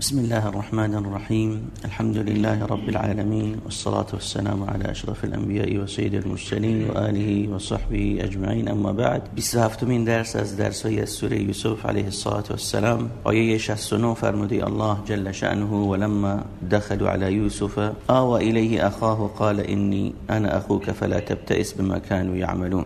بسم الله الرحمن الرحيم. الحمد لله رب العالمين والصلاة والسلام على أشرف الأنبياء وسيد المرسلين وآله وصحبه أجمعين. أما بعد 27 من درس از درس های سوره یوسف علیه الصلاة والسلام. آیه 69 فرموده الله جل شأنه ولما دخلوا على يوسف آوى إليه أخاه قال إني أنا أخوك فلا تبتئس بما كانوا يعملون.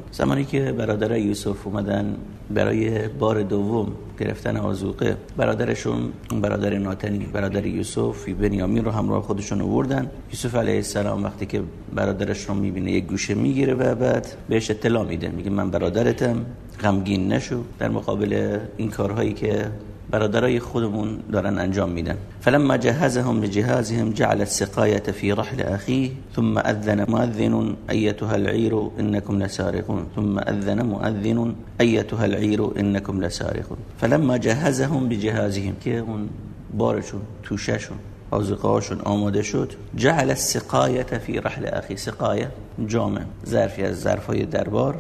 که برادر یوسف اومدن برای بار دوم گرفتن آزوقه برادرشون برادر ناتنی برادر یوسف بنیامین رو همراه خودشون آوردن. یوسف علیه السلام وقتی که برادرش رو می‌بینه یک گوشه می‌گیره و بعد بهش اطلاع میده. میگه من برادرتم. غمگین نشو. در مقابل این کارهایی که برادرای خودمون دارن انجام میدن. فلما جهزهم لجهازهم جعل السقاية في رحل أخيه ثم أذن مؤذن أيتها العير إنكم لسارقون. ثم أذن مؤذن أيتها العير إنكم لسارقون. فلما جهزهم بجهازهم که بارشون توششون آزقاشون آماده شد. جعل السقاية في رحل أخي سقاية جامع. ظرفی از ظرفای دربار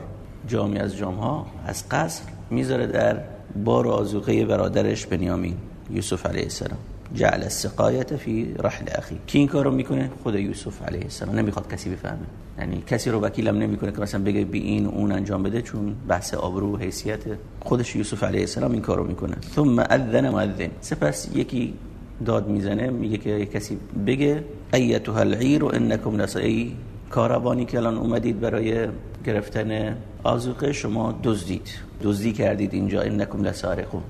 جامی از جامها از قصر می‌ذاره در بار آزوقه برادرش بنیامین یوسف علیه السلام. جعل السقایت فی رحل اخی. کی این کارو می‌کنه؟ خود یوسف علیه السلام. نمی‌خواد کسی بفهمه. یعنی کسی رو وکیلم نمی‌کنه که مثلا بگه بی این اون انجام بده چون بحث آبرو و حیثیت خودش یوسف علیه السلام این کارو می‌کنه. ثم اذن مؤذن. سپس یکی داد می‌زنه میگه که کسی بگه ایتها العیر انکم لسایی کاروانی که الان اومدید برای گرفتن آزوقه شما دزدید. دزدی کردید اینجا انکم لسارقون.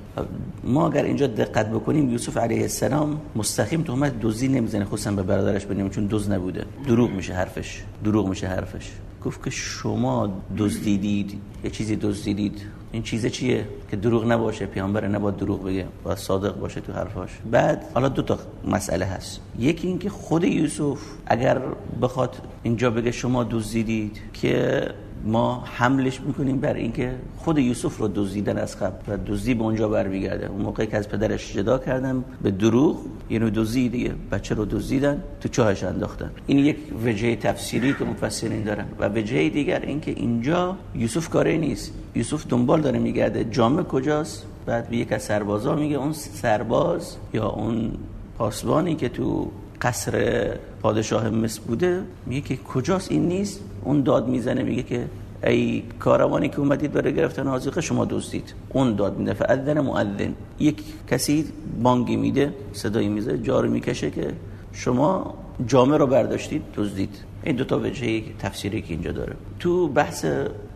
ما اگر اینجا دقت بکنیم یوسف علیه السلام مستقیم تهمت دزدی نمی‌زنه خصوصا به برادرش بنیم چون دزد نبوده. دروغ میشه حرفش. دروغ میشه حرفش. گفت که شما دزدیدید. یه چیزی دزدیدید. این چیزه چیه که دروغ نباشه پیامبر نباید دروغ بگه باید صادق باشه تو حرفاش. بعد حالا دو تا مسئله هست. یکی اینکه خود یوسف اگر بخواد اینجا بگه شما دزدیدید که ما حملش می‌کنیم بر اینکه خود یوسف رو دزدیدن از قبل و دزدی به اونجا برمیگرده. اون موقعی که از پدرش جدا کردن به دروغ یعنی دزدی دیگه بچه رو دزدیدن تو چاهش انداختن. این یک وجه تفسیری که مفسرین دارن. و وجه دیگر اینکه اینجا یوسف کاری نیست. یوسف دنبال داره میگرده جامعه کجاست. بعد به یک از سربازا میگه اون سرباز یا اون پاسبانی که تو قصر پادشاه مصر بوده میگه که کجاست؟ این نیست. اون داد می‌زنه میگه که ای کاروانی که اومدید برای گرفتن آزوقه شما دزدید. اون داد میده فاذن مؤذن. یک کسی بانگی میده صدایی میزه جارو می‌کشه که شما جامعه رو برداشتید دزدید. این دو تا وجهه تفسیری که اینجا داره. تو بحث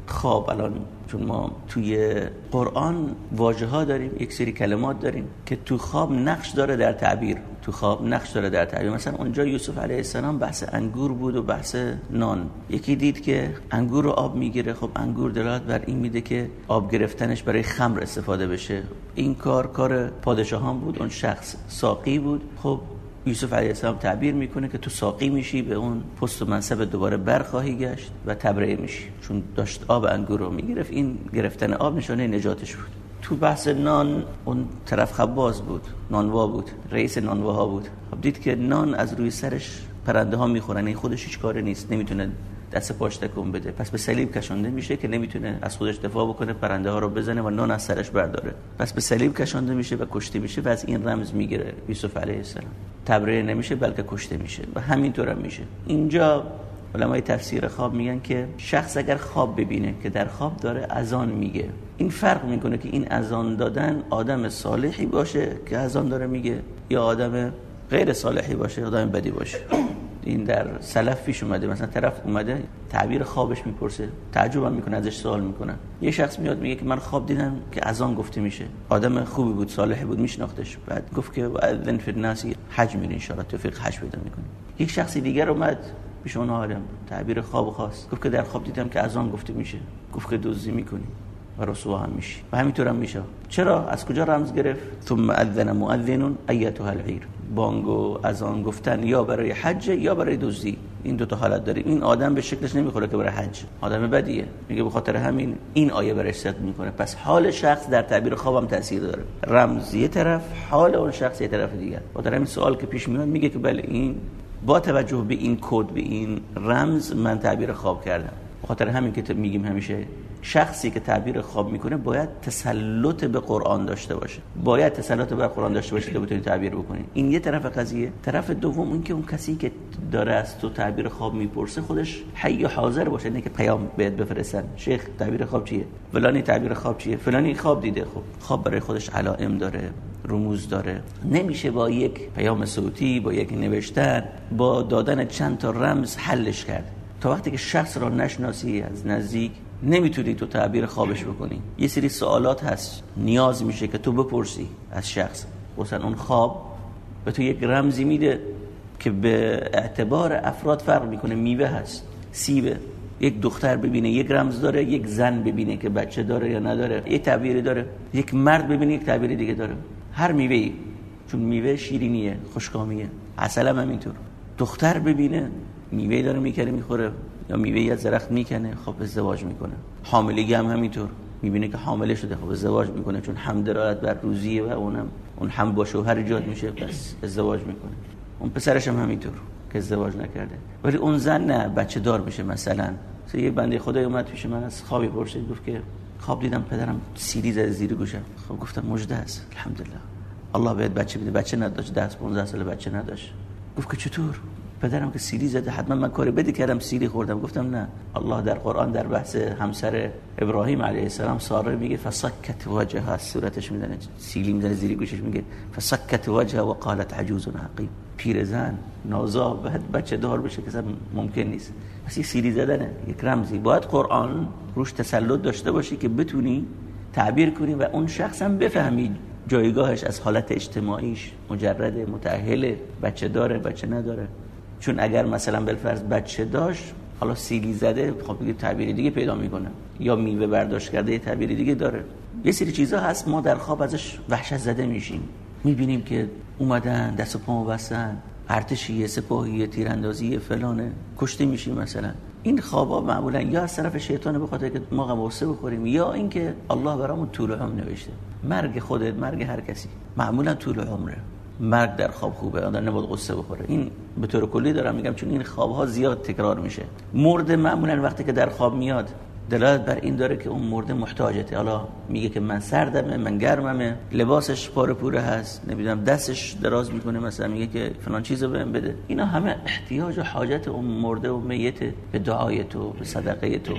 خواب الان چون ما توی قرآن واژه ها داریم یک سری کلمات داریم که تو خواب نقش داره در تعبیر. تو خواب نقش داره در تعبیر. مثلا اونجا یوسف علیه السلام بحث انگور بود و بحث نان. یکی دید که انگور رو آب می‌گیره. خب انگور دلالت بر این میده که آب گرفتنش برای خمر استفاده بشه. این کار کار پادشاهان بود. اون شخص ساقی بود. خب یوسف علیه السلام تعبیر می‌کنه که تو ساقی میشی به اون پست و منصب دوباره برخواهی گشت و تبرئه میشی. چون داشت آب انگور رو می‌گرفت. این گرفتن آب نشانه نجاتش بود. تو بحث نان اون طرف خباز بود نانوا بود رئیس نانواها بود. خب دید که نان از روی سرش پرنده ها می‌خورن این خودش هیچ کاری نیست نمی‌تونه دست پاش تکون بده. پس به صلیب کشانده میشه که نمی‌تونه از خودش دفاع بکنه پرنده ها رو بزنه و نان از سرش برداره. پس به صلیب کشانده میشه و کشته میشه و از این رمز می‌گیره. یوسف علیه السلام. تبرئه نمیشه بلکه کشته میشه و همینطور هم میشه. اینجا علمای تفسیر خواب میگن که شخص اگر خواب ببینه که در خواب داره اذان میگه. این فرق می‌کنه که این اذان دادن آدم صالحی باشه که اذان داره میگه یا آدم غیر صالحی باشه آدم بدی باشه. این در سلف پیش اومده مثلا طرف اومده تعبیر خوابش می‌پرسه تعجب می‌کنه ازش سوال می‌کنه. یه شخص میاد میگه که من خواب دیدم که اذان گفته میشه. آدم خوبی بود صالحی بود میشناختش. بعد گفت که اذن فی الناس حج میره ان شاء الله توفیق حج پیدا می‌کنه یک شخصی دیگر اومد پیش اون عالم تعبیر خواب خواست. گفت که در خواب دیدم که اذان گفته میشه. گفت که دزدی می‌کنی و رسوا هم میشی. و همینطور هم میشه چرا؟ از کجا رمز گرفت؟ ثم اذن مؤذن ایتها العیر. بانگو از آن گفتن یا برای حج یا برای دزدی. این دو تا حالت داریم این آدم به شکلش نمی‌خوره که برای حج. آدم بدیه. میگه به خاطر همین این آیه برای صدق می‌کنه. پس حال شخص در تعبیر خوابم تاثیر داره. رمز یه طرف حال اون شخص یه طرف دیگر. با همین سوال که پیش میاد میگه که بله این با توجه به این کد به این رمز من تعبیر خواب کردم. خاطر همین که میگیم همیشه شخصی که تعبیر خواب می‌کنه باید تسلط به قرآن داشته باشه. باید تسلط به قرآن داشته باشه که بتونی تعبیر بکنی. این یه طرف قضیه. طرف دوم این که اون کسی که داره از تو تعبیر خواب می‌پرسه خودش حی حاضر باشه نه که پیام بهت بفرستن. شیخ تعبیر خواب چیه؟ فلانی تعبیر خواب چیه؟ فلانی خواب دیده. خب خواب برای خودش علائم داره. رموز داره. نمیشه با یک پیام صوتی با یک نوشتن با دادن چند تا رمز حلش کرد. تا وقتی که شخص را نشناسی از نزدیک نمی‌تونی تو تعبیر خوابش بکنی. یه سری سوالات هست. نیاز میشه که تو بپرسی از شخص. مثلا اون خواب به تو یک رمزی میده که به اعتبار افراد فرق می‌کنه. میوه هست. سیبه. یک دختر ببینه یک رمز داره یک زن ببینه که بچه داره یا نداره. یک تعبیری داره. یک مرد ببینه یک تعبیر دیگه داره. هر میوه چون میوه شیرینیه خوشکامیه اصلا هم همینطور دختر ببینه میوه داره می‌کنه می‌خوره یا میوه از درخت می‌کنه خب ازدواج می‌کنه. حاملگی هم همینطور. می‌بینه که حامله شده خب ازدواج می‌کنه چون هم درالت بر روزیه و اونم. اون هم با شوهر ایجاد میشه پس ازدواج می‌کنه. اون پسرش هم همینطور که ازدواج نکرده. ولی اون زن نه بچه دار میشه مثلا. یه بنده خدای اومد پیش من از خوابی پرسید گفت که خواب دیدم پدرم سیری زده زیر گوشم. خب گفتم مجده است الحمدلله. الله بهت بچه بده. بچه نداشت. 10 15 سال بچه نداشت. گفت که چطور؟ پدرم که سیری زده. حتما من کار بدی کردم سیری خوردم. گفتم نه. الله در قرآن در بحث همسر ابراهیم علیه السلام ساره میگه فسکت وجهها. صورتش میدنه سیلی می‌زنه زیری گوشش میگه فسکت وجهها و قالت عجوز عقیم. پیرزن نازا بعد بچه دار بشه که ممکن نیست. پس سیری زدنه یک رمزی. باید قرآن روش تسلط داشته باشی که بتونی تعبیر کنی و اون شخص هم بفهمی جایگاهش از حالت اجتماعیش مجرد متأهل بچه داره بچه نداره. چون اگر مثلا بالفرض بچه داشت حالا سیلی زده خب یه تعبیر دیگه پیدا می‌کنه. یا میوه برداشت کرده یه تعبیر دیگه داره. یه سری چیزا هست ما در خواب ازش وحشت زده میشیم. می‌بینیم که اومدن دست و پامو بستن ارتشی سپاهی تیراندازی فلانه. کشته میشیم مثلا. این خوابا معمولا یا از طرف شیطان به که ما غواسه بخوریم یا اینکه الله برامون طول عمر نوشته. مرگ خودت مرگ هر کسی. معمولا طول عمره. مرگ در خواب خوبه آدم نباید قصه بخوره. این به طور کلی دارم میگم چون این خواب ها زیاد تکرار میشه. مرد معمولا وقتی که در خواب میاد دلالت بر این داره که اون مرده محتاجته. حالا میگه که من سردمه من گرممه. لباسش پاره پوره هست. نمی‌دونم دستش دراز می‌کنه مثلا. میگه که فلان چیزو بهم بده. اینا همه احتیاج و حاجت اون مرده و میت به دعای تو به صدقه تو.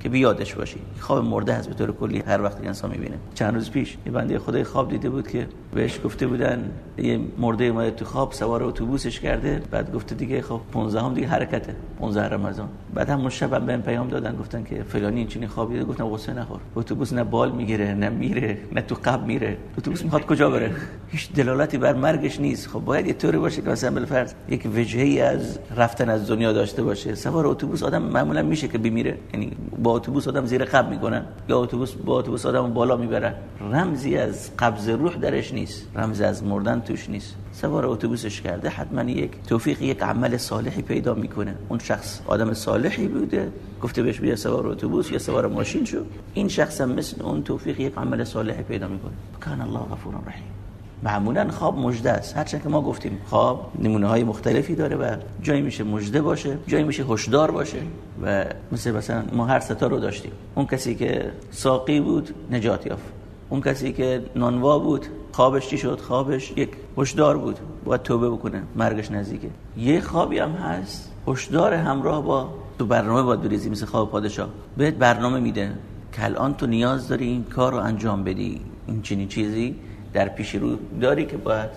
که بیادش باشی. خواب مرده هست به طور کلی هر وقت انسان می‌بینه. چند روز پیش یه بنده خدای خواب دیده بود که بهش گفته بودن یه مرده اومده تو خواب سوار اتوبوسش کرده. بعد گفته دیگه خب 15 هم دیگه حرکته. 15 رمضان. بعد هم شب هم بهم پیام دادن گفتن که فلانی این چنین خوابی گفتم غصه نخور. اتوبوس نه بال می‌گیره نه میره نه تو قبل میره. اتوبوس می‌خواد کجا بره؟ هیچ دلالتی بر مرگش نیست. خب باید یه طوری باشه که مثلا بالفرض یک وجهی از رفتن از دنیا داشته باشه. سوار اتوبوس آدم معمولا میشه که بمیره. یعنی اتوبوس آدم زیر قبل می‌کنن. یا اتوبوس با اتوبوس آدم بالا می‌برن. رمزی از قبض روح درش نیست. رمز از مردن توش نیست. سوار اتوبوسش کرده حتما یک توفیق یک عمل صالحی پیدا می‌کنه. اون شخص آدم صالحی بوده. گفته بهش بیا سوار اتوبوس یا سوار ماشین شو. این شخص هم مثل اون توفیق یک عمل صالحی پیدا می‌کنه. کان الله غفور رحیم. معمولا خواب مجده است. هرچند که ما گفتیم خواب نمونه های مختلفی داره و جایی میشه مجده باشه جایی میشه هشدار باشه و مثل مثلا ما هر ستا رو داشتیم. اون کسی که ساقی بود نجات یافت. اون کسی که نانوا بود خوابش چی شد؟ خوابش یک هشدار بود. باید توبه بکنه مرگش نزدیکه یه خوابی هم هست. هشدار همراه با تو برنامه باید بریزی مثل خواب پادشاه. بهت برنامه میده. که الان تو نیاز داری این کار رو انجام بدی. این چنین چیزی. در پیش رو داری که باید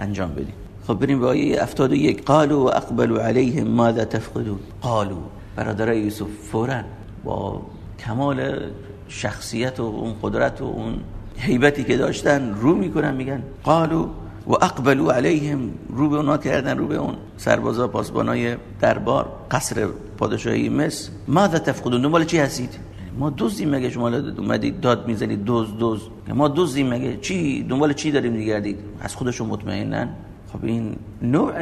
انجام بدی. خب بریم به آیه 71 قالوا و اقبلوا ماذا تفقدون؟ قالوا. برادرای یوسف فورا با کمال شخصیت و اون قدرت و اون حیبتی که داشتن رو می‌کنن میگن قالوا و اقبلوا علیهم رو به اونا کردن رو به اون سربازا پاسبانای دربار قصر پادشاهی مصر. ماذا تفقدون؟ دنبال چی هستید؟ ما دوزیم مگه شما اومدید داد می‌زنید دوز دوز؟ ما دوزیم مگه؟ چی؟ دنبال چی داریم میگردید؟ از خودشون مطمئنن؟ خب این نوع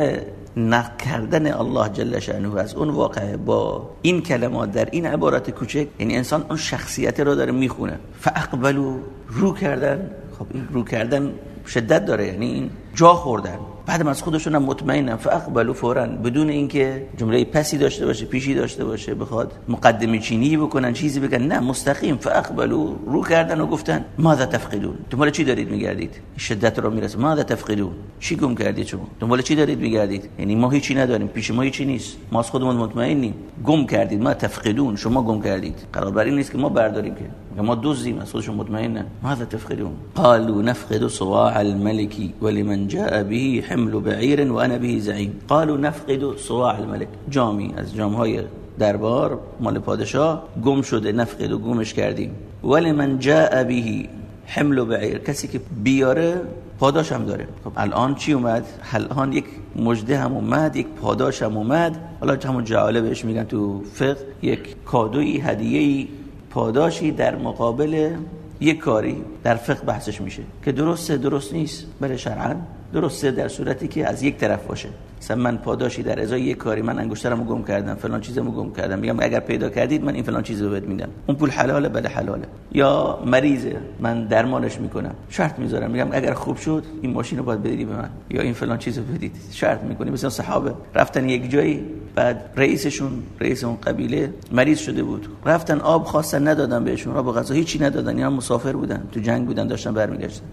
نقد کردن الله جل شانه از اون واقعه با این کلمات در این عبارت کوچک یعنی انسان اون شخصیت رو داره می‌خونه. فاقبلوا رو کردن. خب این رو کردن شدت داره یعنی این جا خوردن. بعد از خودشون هم مطمئنن. فاقبلوا فورا. بدون اینکه جمله پسی داشته باشه پیشی داشته باشه بخواد مقدمه چینی بکنن چیزی بگن نه مستقیم. فاقبلوا. رو کردن و گفتن ماذا تفقدون؟ دنبال چی دارید میگردید؟ شدت رو می‌رسه. ماذا تفقدون؟ چی گم کردید شما؟ دنبال چی دارید میگردید؟ یعنی ما هیچی نداریم. پیش ما هیچی نیست. ما از خودمون مطمئنیم. گم کردید. ما تفقدون. شما گم کردید. قرار بر نیست که ما برداریم که ما دوزیم از خودشون مطمئنن. ماذا تفقدون؟ قالوا نفقد صواع الملك ولمن جاء به حمل بعیر و انا به زعیم قالوا نفقد صواع الملك. جامی از جامهای دربار مال پادشاه گم شده نفقد و گمش کردیم. ولی من جاء به حمل بعیر کسی که بیاره پاداش هم داره. خب الان چی اومد؟ الان یک مجده هم اومد یک پاداش هم اومد. حالا همون جعاله بهش میگن تو فقه یک کادوی هدیه‌ای پاداشی در مقابل یک کاری در فقه بحثش میشه که درسته درست نیست بله شرعا. درسته در صورتی که از یک طرف باشه. مثلا من پاداشی در ازای یک کاری من انگشترمو گم کردم فلان چیزمو گم کردم. میگم اگر پیدا کردید من این فلان چیزو بهت میدم. اون پول حلاله بله حلاله. یا مریضه من درمانش می‌کنم. شرط می‌ذارم. میگم اگر خوب شد این ماشین رو باید بدید به من. یا این فلان چیزو بدید. شرط می‌کنیم مثلا صحابه رفتن یک جایی بعد رئیسشون رئیس اون قبیله مریض شده بود. رفتن آب خواستن ندادن بهشون. آب غذا هیچی ندادن. اینا مسافر بودن. تو جنگ بودن داشتن برمیگشتن.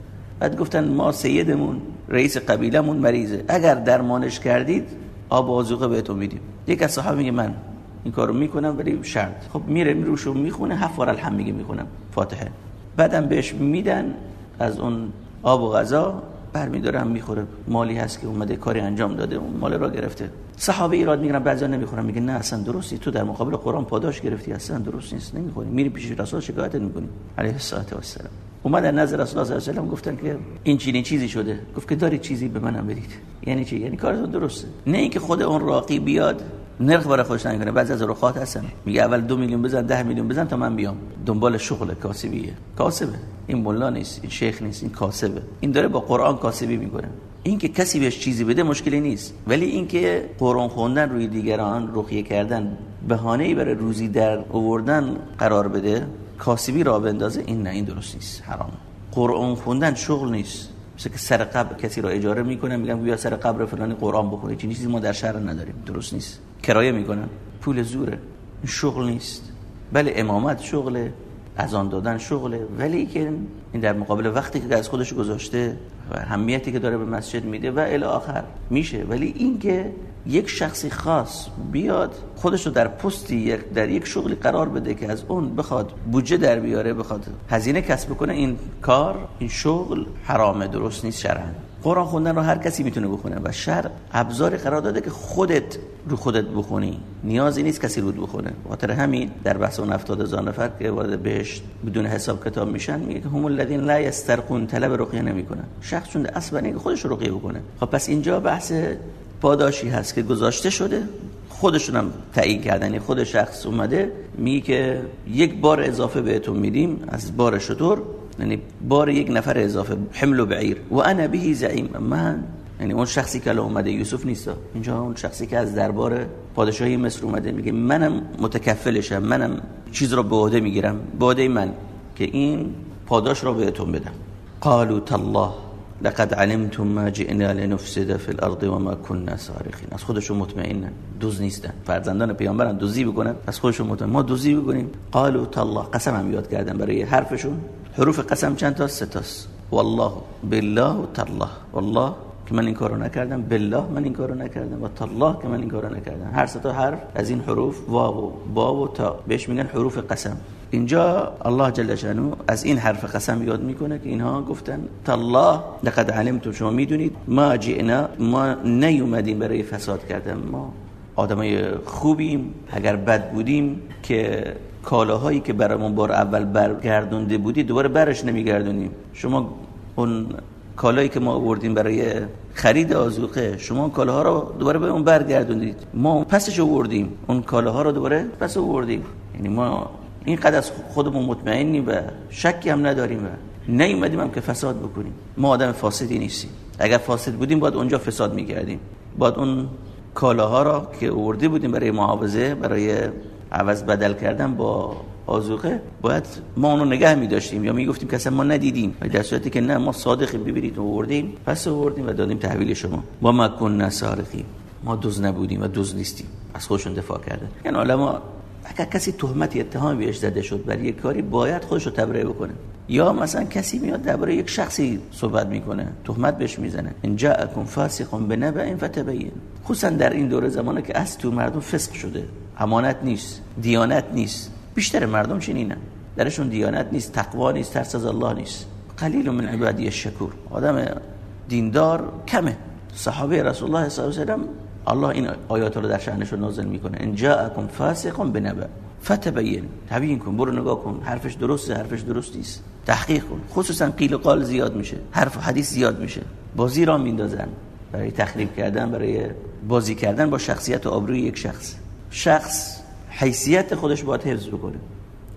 بعد گفتن ما سیدمون رئیس قبیلمون مریضه. اگر درمانش کردید آب آزوقه بهتون میدیم. یک از صحابه میگه من این کارو می‌کنم ولی شرط. خب میره میروشو می‌خونه هفت بار الحمد میگه می‌خونم فاتحه. بعدم بهش میدن از اون آب و غذا برمیداره می‌خوره. مالی هست که اومده کاری انجام داده اون مال را گرفته. صحابه ایراد می‌گیرن بعضا نمی‌خورن میگه نه اصلا درستی. تو در مقابل قرآن پاداش گرفتی اصلا درست نیست نمی‌خوری. میری پیش رسول شکایت می‌کنی. علیه الصلاه و السلام اومدن نظر رسول الله صلی الله علیه و گفتن که این چینی چیزی شده. گفت که دارید چیزی به منم بدید. یعنی چی؟ یعنی کارتون درسته. نه اینکه خود اون راقی بیاد نرخ برای خودش کنه بعضی از رخات هستن. میگه اول دو میلیون بزن ده میلیون بزن تا من بیام. دنبال شغل کاسبیه. کاسبه. این مولا نیست این شیخ نیست این کاسبه. این داره با قرآن کاسبی می‌کنه. اینکه کسی بهش چیزی بده مشکلی نیست. ولی اینکه قرآن خوندن روی دیگران رقیه کردن بهانه‌ای برای روزی در آوردن قرار بده کاسبی را بندازه این نه این درست نیست حرام. قرآن خوندن شغل نیست. مثل که سر قبر کسی را اجاره می‌کنن میگن بیا سر قبر فلانی قرآن بخونی چیزی چیزی ما در شهر نداریم درست نیست. کرایه می‌کنن. پول زوره. شغل نیست. بله امامت شغله. اذان دادن شغله. ولی که این در مقابل وقتی که از خودش گذاشته و اهمیتی که داره به مسجد میده و الی آخر میشه. ولی اینکه یک شخصی خاص بیاد خودش رو در پستی در یک شغلی قرار بده که از اون بخواد بودجه در بیاره بخواد هزینه کسب کنه این کار این شغل حرامه درست نیست شرعا. قرآن خوندن رو هر کسی می‌تونه بخونه و شر ابزاری قرار داده که خودت رو خودت بخونی. نیازی نیست کسی رو بخونه. خاطر همین در بحث اون 70 هزار نفر که وارد بهشت بدون حساب کتاب میشن میگه که هم الذین لا یسترقون طلب رقیه نمی‌کنن. شخص چون اصلا اینکه خودش رقیه بکنه خب پس اینجا بحث پاداشی هست که گذاشته شده. خودشون هم تعیین کردن. یعنی خود شخص اومده میگه که یک بار اضافه بهتون میدیم. از بار شطور یعنی بار یک نفر اضافه حمل و بعیر. و انا به زعیم. من یعنی اون شخصی که اومده یوسف نیست. اینجا اون شخصی که از دربار پادشاهی مصر اومده میگه منم متکفلشم منم چیز رو به عهده می‌گیرم به عهده من که این پاداش رو بهتون بدم. قالوا تالله لقد علمتم ما جئنا لنفسد في الارض وما كنا سارقين از خودشون مطمئنن. دوز نیستن. فرزندان پیامبرن. دوزی بکنن. از خودشون مطمئن. ما دوزی بکنیم. قالوا تالله. قسم هم یاد کردن برای حرفشون. حروف قسم چند تا؟ سه تاست. والله بالله و تالله. والله که من این کارو نکردم بالله من این کارو نکردم و تالله که من این کارو نکردم. هر سه تا حرف از این حروف واو و با و تا. بهش میگن حروف قسم. اینجا الله جل شانو از این حرف قسم یاد می‌کنه که اینها گفتن تالله لقد علمتم. شما می‌دونید ما جئنا ما نیومدیم برای فساد کردن. ما آدمای خوبیم اگر بد بودیم که کالاهایی که برامون بار اول برگردونده بودی دوباره برش نمیگردونیم. شما اون کالایی که ما آوردیم برای خرید آزوقه شما اون کالاها رو دوباره به اون برگردوندید. ما پسش آوردیم اون کالاها رو دوباره پس آوردیم. یعنی ما اینقدر از خودمون مطمئنیم و شکی هم نداریم و نیومدیم هم که فساد بکنیم. ما آدم فاسدی نیستیم. اگر فاسد بودیم باید اونجا فساد می‌کردیم. باید اون کالاها را که آورده بودیم برای محافظه برای عوض بدل کردن با آزوقه باید ما اونو نگه می داشتیم یا می گفتیم که اصلا ما ندیدیم. و در صورتی که نه ما صادق ببینید آوردیم پس آوردیم و دادیم تحویل شما. ما کن سارقین ما دوز نبودیم و دوز نیستیم. از خودشون دفاع کردن. یعنی علما اگر کسی تهمت اتهام بهش زده شد برای یک کاری باید خودش رو تبرئه بکنه. یا مثلا کسی میاد درباره یک شخصی صحبت می‌کنه تهمت بهش می‌زنه. ان جاءکم فاسق بنبأ فتبین. خصوصا در این دوره زمانه که از تو مردم فسق شده. امانت نیست دیانت نیست. بیشتر مردم چنینن. درشون دیانت نیست تقوا نیست ترس از الله نیست. قلیل من عبادی الشکور. آدم دیندار کمه. صحابه رسول الله صلی الله علیه و الله این آیات رو در شأنشون نازل می‌کنه. ان جاءکم فاسق بنبأ. فتبین. تبیین کن برو نگاه کن. حرفش درسته حرفش درست نیست تحقیق کن. خصوصا قیل قال زیاد میشه. حرف و حدیث زیاد میشه. بازی را میندازن. برای تخریب کردن برای بازی کردن با شخصیت و آبروی یک شخص. شخص حیثیت خودش باید حفظ بکنه.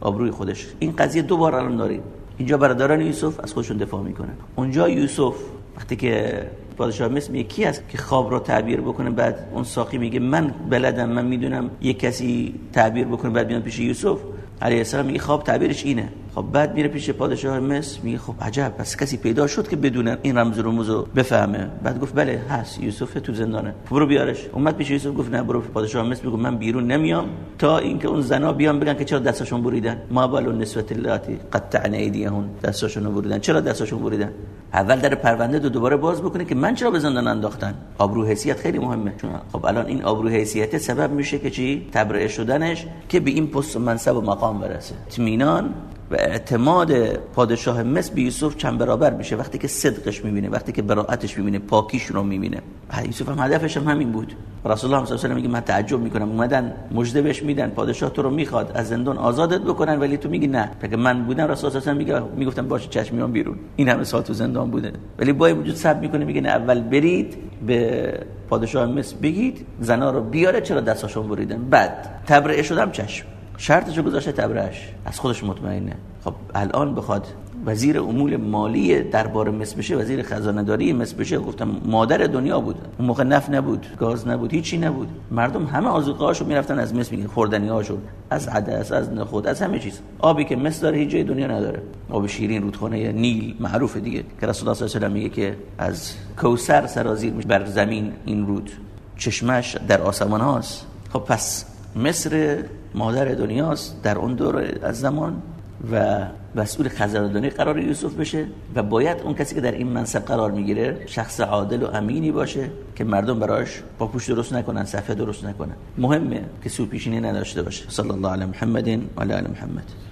آبروی خودش. این قضیه دو بار الان داریم. اینجا برادران یوسف از خودشون دفاع می‌کنن. اونجا یوسف وقتی که پادشاه مصر میگه کی است که خواب رو تعبیر بکنه؟ بعد اون ساقی میگه من بلدم من می‌دونم یه کسی تعبیر بکنه بعد میاد پیش یوسف علیه السلام میگه خواب تعبیرش اینه. خب بعد میره پیش پادشاه مصر میگه خب عجب پس کسی پیدا شد که بدون این رمز و رموزو بفهمه. بعد گفت بله هست یوسف تو زندانه. برو بیارش. اومد پیش یوسف گفت نه برو پادشاه مصر بگو من بیرون نمیام تا اینکه اون زنا بیان بگن که چرا دستاشون بریدن. ما بالو نسبت اللاتی قطعن ایدیهون دستاشون بریدن. چرا دستاشون بریدن؟ اول در پرونده دو دوباره باز بکنه که من چرا به زندان انداختن؟ آبرو حیثیت خیلی مهمه. چون خب الان این آبرو حیثیت سبب میشه که چی؟ تبرئه شدنش که به این پست و منصب و مقام برسه. اطمینان و اعتماد پادشاه مصر به یوسف چند برابر میشه. وقتی که صدقش می‌بینه وقتی که براعتش می‌بینه پاکیش رو می‌بینه. یوسف هم هدفش هم همین بود. رسول الله صلی الله علیه و میگه من تعجب می‌کنم. اومدن مژده بهش میدن. پادشاه تو رو می‌خواد. از زندان آزادت بکنن ولی تو میگی نه. اگه من بودم رسول الله میگه می‌گفتم باشه چشم بیرون. این همه سال تو زندان بوده. ولی با وجود صبر می‌کنه میگه نه اول برید به پادشاه مصر بگید زنا رو بیاره چرا دستاشون بریدن؟ بعد تبرئه شدم چشم. شرطشو گذاشته تبرش از خودش مطمئنه. خب الان بخواد وزیر امور مالی دربار مصر بشه وزیر خزانه داری مصر بشه گفتم مادر دنیا بود. اون موقع نفت نبود گاز نبود هیچی نبود. مردم همه آذوقه هاشو می‌رفتن از مصر خوردنی هاشو از عدس از نخود از همه چیز. آبی که مصر داره هیچ جای دنیا نداره. آب شیرین رودخانه نیل معروف دیگه. که رسول الله صلی میگه که از کوثر سرازیر میشه بر زمین این رود. چشمش در آسمان هاست. خب پس مصر مادر دنیاست در اون دور از زمان و مسئول خزانداری قرار یوسف بشه و باید اون کسی که در این منصب قرار می‌گیره شخص عادل و امینی باشه که مردم براش با پوش درست نکنن صفحه درست نکنن. مهمه که سو پیشینی نداشته باشه. صلی الله علی محمد و علی محمد.